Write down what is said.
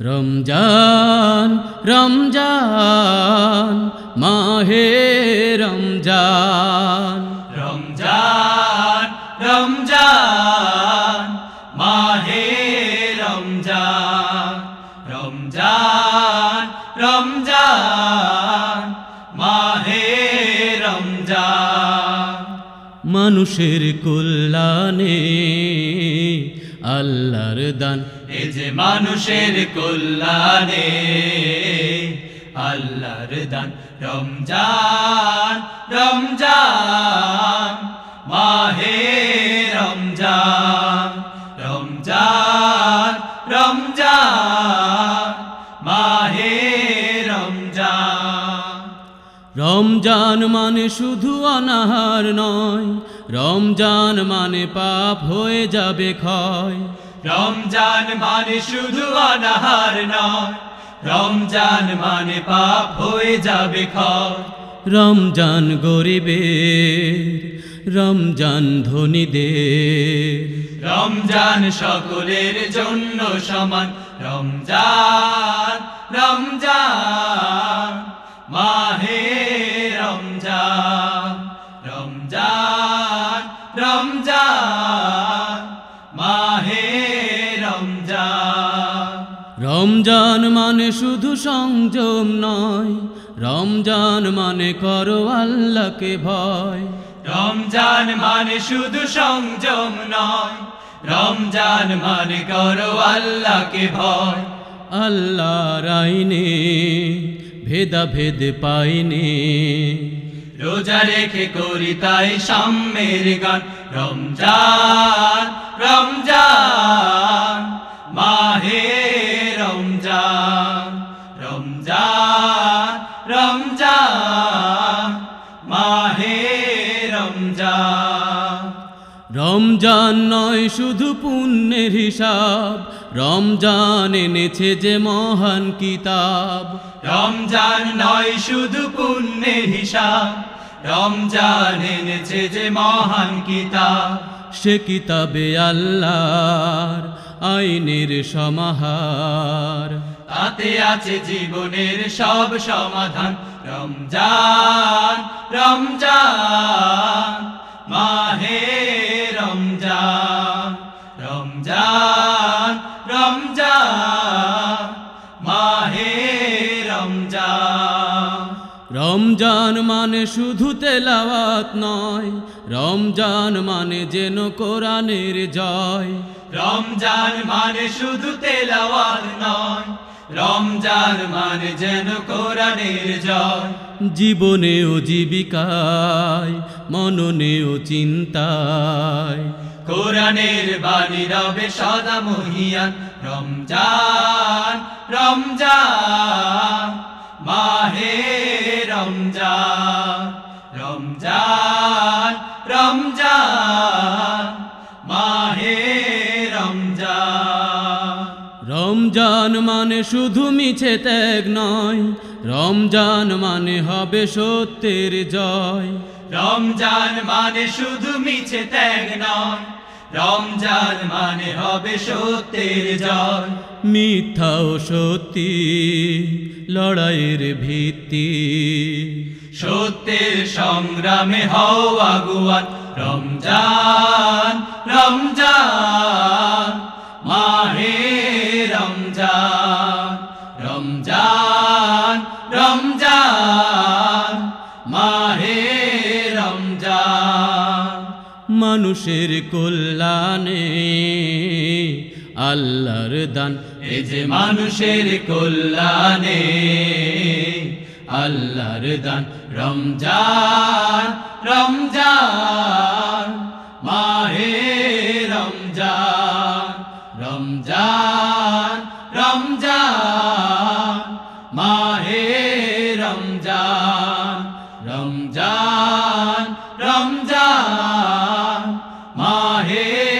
রমজান রমজান মাহে রমজান। রমজান রমজান মাহে রমজান। রমজান রমজান মাহে রমজান। মানুষের কল্যাণে আল্লাহর দান। এ যে মানুষের কল্যাণে আল্লাহর দান। রমজান রমজান মাহে রমজান রমজান রমজান মাহে রমজান। রমজান মানে শুধু অনাহার নয় রমজান মানে পাপ হয়ে যাবে ক্ষয়। রমজান মানে শুধু অনাহার নয়। রমজান মানে পাপ হয়ে যাবে ক্ষয়। রমজান গরিবের রমজান ধনীদের। রমজান সকলের জন্য সমান। রমজান রমজান মাহে রমজান মানে শুধু সংযম নয় রমজান মানে করো আল্লাহকে ভয়। রমজান মানে শুধু সংযম নয় রমজান মানে করো আল্লাহকে ভয়। আল্লাহর আইনে ভেদাভেদ পাইনে। রোজা রেখে করি তাই সাম্যের গান। রমজান রমজান। মাহে রমজান। রমজান নয় শুধু পুণ্যের হিসাব রমজান এনেছে যে মহান কিতাব। রমজান নয় শুধু পুণ্যের হিসাব রমজান এনেছে যে মহান কিতাব। সে কিতাবে আল্লাহর আইনের সমাহার। তাতে আছে জীবনের সব সমাধান। রমজান রমজান, মাহে রমজান। রমজান রমজান, মাহে রমজান। রমজান মানে শুধু তেলাওয়াত নয়, রমজান মানে যেন কোরআনের জয়। রমজান মানে শুধু তেলাওয়াত নয় রমজান মানে যেন কোরআনের জয়। জীবনে ও জীবিকায় মননে ও চিন্তায়। কোরআনের বাণী রবে সদা মহিয়ান। রমজান রমজান মাহে রমজান রমজান। রমজান মানে শুধু মিছে ত্যাগ নয় রমজান মানে হবে সত্যের জয়। রমজান মানে শুধু মিছে ত্যাগ নয় রমজান মানে হবে সত্যের জয়। মিথ্যা ও সত্যি লড়াইয়ের ভিত্তি। সত্যের সংগ্রামে হও রমজান রমজান মানুষের কল্যাণে আল্লাহর দান। এ যে মানুষের কল্যাণে আল্লাহর দান। রমজান हे